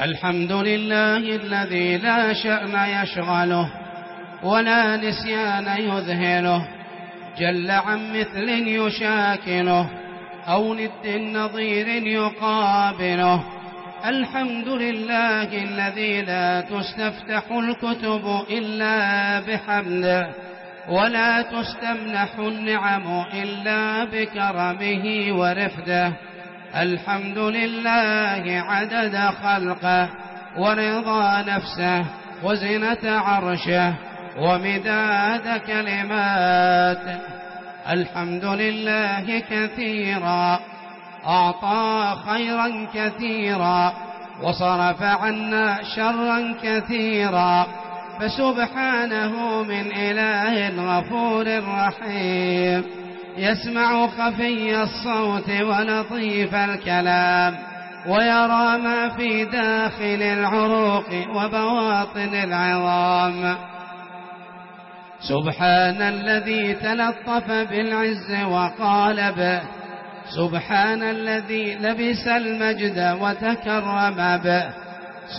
الحمد لله الذي لا شأن يشغله ولا نسيان يذهله. جل عن مثل يشاكله أو ند نظير يقابله. الحمد لله الذي لا تستفتح الكتب إلا بحمده ولا تستمنح النعم إلا بكرمه ورفده. الحمد لله عدد خلقه ورضا نفسه وزنة عرشه ومداد كلمات الحمد لله كثيرا أعطى خيرا كثيرا وصرف عنا شرا كثيرا فسبحانه من إله غفور رحيم يسمع خفي الصوت ولطيف الكلام ويرى ما في داخل العروق وبواطن العظام. سبحان الذي تلطف بالعز وقال به سبحان الذي لبس المجد وتكرم به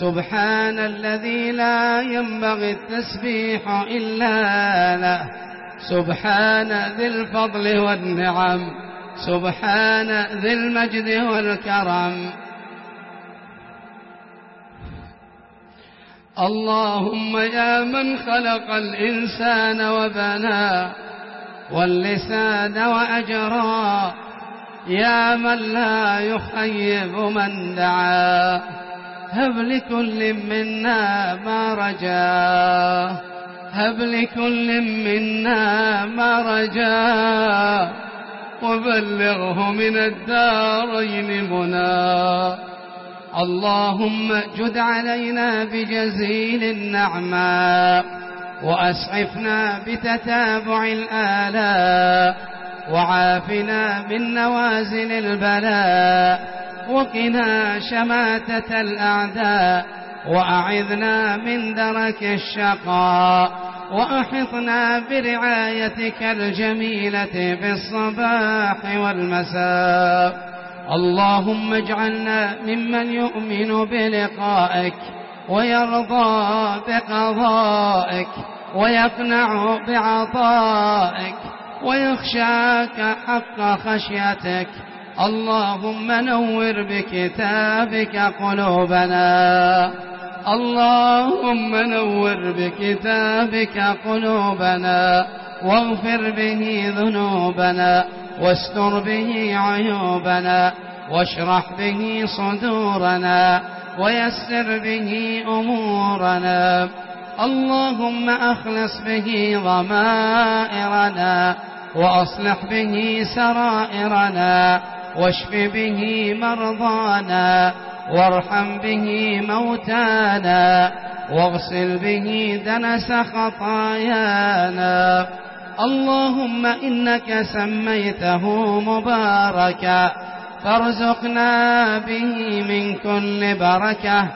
سبحان الذي لا ينبغي التسبيح إلا له. سبحان ذي الفضل والنعم سبحان ذي المجد والكرم. اللهم يا من خلق الإنسان وبنى واللسان وأجرى يا من لا يخيب من دعا. هب لكل منا ما رجاه هب لكل منا مرجا وبلغه من الدارين منا. اللهم اجد علينا بجزيل النعماء وأسعفنا بتتابع الآلاء وعافنا من نوازل البلاء وقنا شماتة الأعداء وأعذنا من درك الشقاء وأحطنا برعايتك الجميلة في الصباح والمساء. اللهم اجعلنا ممن يؤمن بلقائك ويرضى بقضائك ويقنع بعطائك ويخشاك حق خشيتك. اللهم نور بكتابك قلوبنا. اللهم نور بكتابك قلوبنا واغفر به ذنوبنا واستر به عيوبنا واشرح به صدورنا ويسر به أمورنا اللهم أخلص به ضمائرنا وأصلح به سرائرنا واشف به مرضانا وارحم به موتانا واغسل به دنس خطايانا. اللهم إنك سميته مباركا فارزقنا به من كل بركة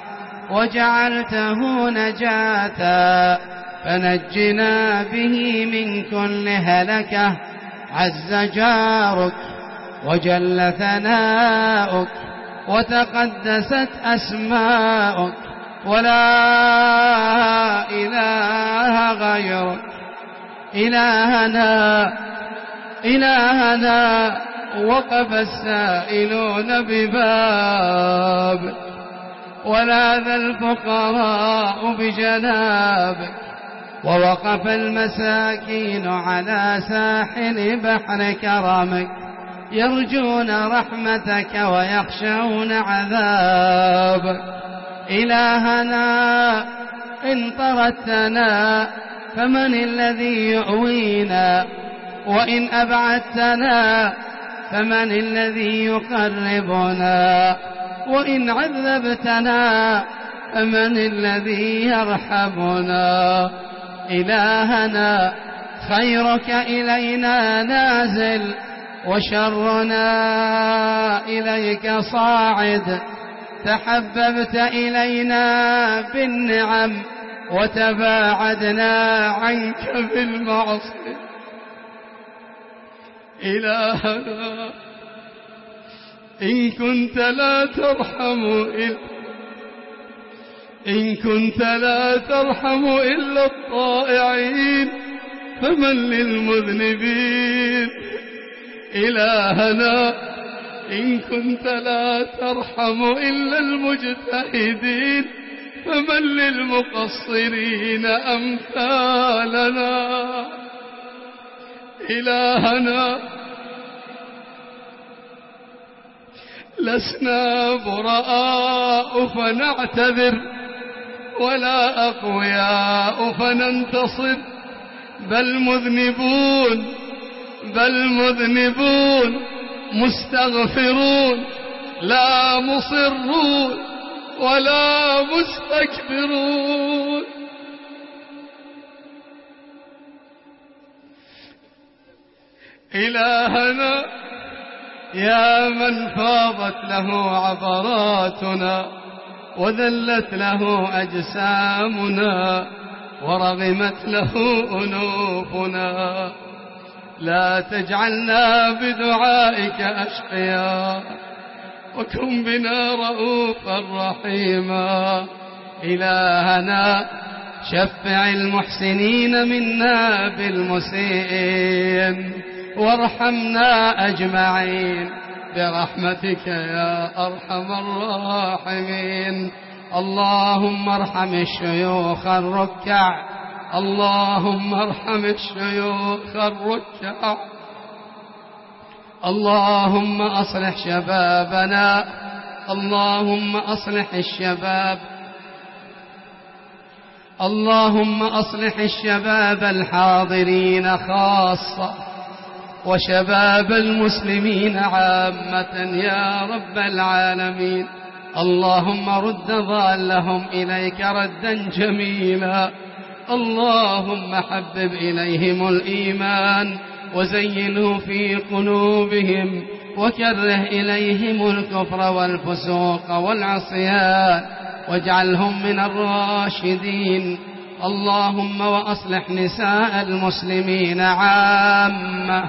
وجعلته نجاة فنجنا به من كل هلكة. عز جارك وجل ثناؤك وتقدست أسماؤك ولا إله غيرك. إلهنا إلهنا وقف السائلون ببابك ولا ذا الفقراء بجنابك. ووقف المساكين على ساحل بحر كرمك. يرجون رحمتك ويخشون عذاب. إلهنا إن طردتنا فمن الذي يؤوينا؟ وإن أبعدتنا فمن الذي يقربنا؟ وإن عذبتنا فمن الذي يرحمنا؟ إلهنا خيرك إلينا نازل. وشرنا إليك صاعد. تحببت إلينا بالنعم وتباعدنا عنك بالمعصية. إلهنا إن كنت لا ترحم إلا إن كنت لا ترحم إلا الطائعين فمن للمذنبين. إلهنا إن كنت لا ترحم إلا المجتهدين فمن للمقصرين أمثالنا. إلهنا لسنا براء فنعتذر ولا أقوياء فننتصر بل مذنبون. بل مذنبون مستغفرون لا مصرون ولا مستكبرون. إلهنا يا من فاضت له عبراتنا وذلت له أجسامنا ورغمت له أنوفنا. لا تجعلنا بدعائك أشقيا وكن بنا رؤوفا رحيما إلهنا شفع المحسنين منا بالمسيئين وارحمنا أجمعين برحمتك يا أرحم الراحمين اللهم ارحم الشيوخ الركع اللهم ارحم الشيوخ الركع. اللهم أصلح شبابنا. اللهم أصلح الشباب. اللهم أصلح الشباب الحاضرين خاصة وشباب المسلمين عامة يا رب العالمين. اللهم رد ضالهم إليك ردا جميلا. اللهم حبب إليهم الإيمان وزينه في قلوبهم وكره إليهم الكفر والفسوق والعصيان واجعلهم من الراشدين اللهم وأصلح نساء المسلمين عامة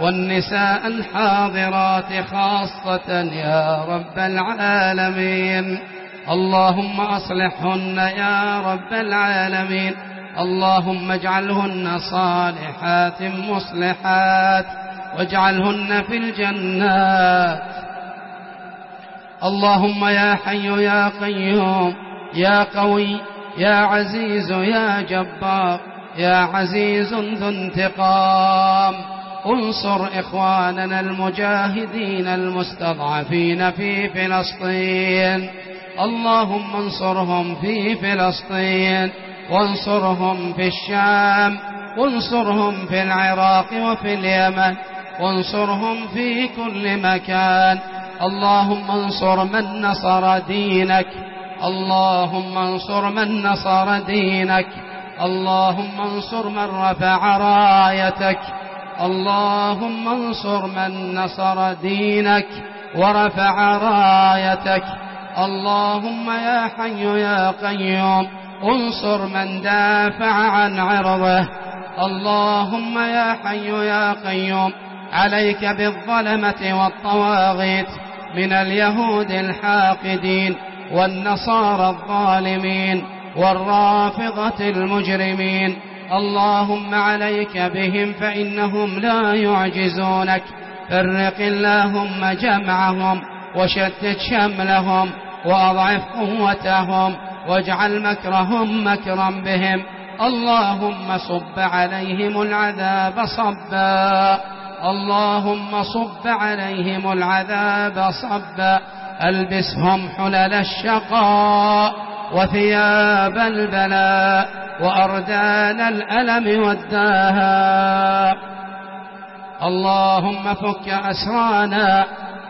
والنساء الحاضرات خاصة يا رب العالمين اللهم أصلحهن يا رب العالمين اللهم اجعلهن صالحات مصلحات واجعلهن في الجنات. اللهم يا حي يا قيوم يا قوي يا عزيز يا جبار يا عزيز ذو انتقام. انصر إخواننا المجاهدين المستضعفين في فلسطين. اللهم انصرهم في فلسطين. وانصرهم في الشام وانصرهم في العراق وفي اليمن وانصرهم في كل مكان. اللهم انصر من نصر دينك اللهم انصر من نصر دينك اللهم انصر من رفع رايتك اللهم انصر من نصر دينك ورفع رايتك. اللهم يا حي يا قيوم انصر من دافع عن عرضه. اللهم يا حي يا قيوم عليك بالظلمة والطواغيت من اليهود الحاقدين والنصارى الظالمين والرافضة المجرمين. اللهم عليك بهم فإنهم لا يعجزونك. فرق اللهم جمعهم وشتت شملهم وأضعف قوتهم. واجعل مكرهم مكرا بهم. اللهم صب عليهم العذاب صبا. اللهم صب عليهم العذاب صبا. ألبسهم حلل الشقاء وثياب البلاء وأردان الألم والداها. اللهم فك أسرانا.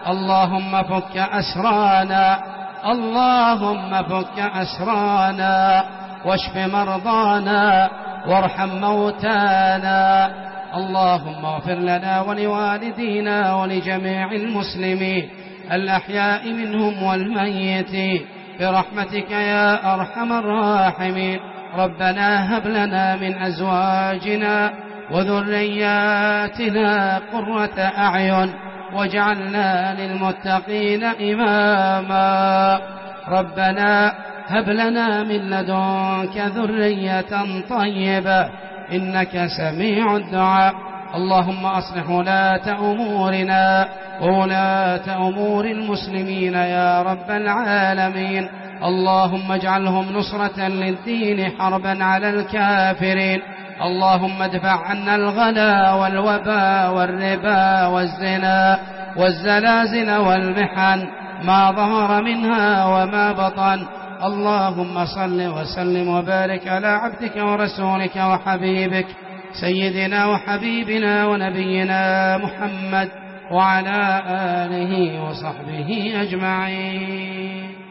اللهم فك أسرانا. اللهم فك أسرانا واشف مرضانا وارحم موتانا اللهم اغفر لنا ولوالدينا ولجميع المسلمين الأحياء منهم والميتين برحمتك يا أرحم الراحمين ربنا هب لنا من أزواجنا وذرياتنا قرة أعين وجعلنا للمتقين إماما. ربنا هب لنا من لدنك ذرية طيبة إنك سميع الدعاء. اللهم أصلح ولاة أمورنا وولاة أمور المسلمين يا رب العالمين. اللهم اجعلهم نصرة للدين حربا على الكافرين. اللهم ادفع عنا الغلا والوباء والربا والزنا والزلازل والمحن ما ظهر منها وما بطن. اللهم صل وسلم وبارك على عبدك ورسولك وحبيبك سيدنا وحبيبنا ونبينا محمد وعلى آله وصحبه أجمعين.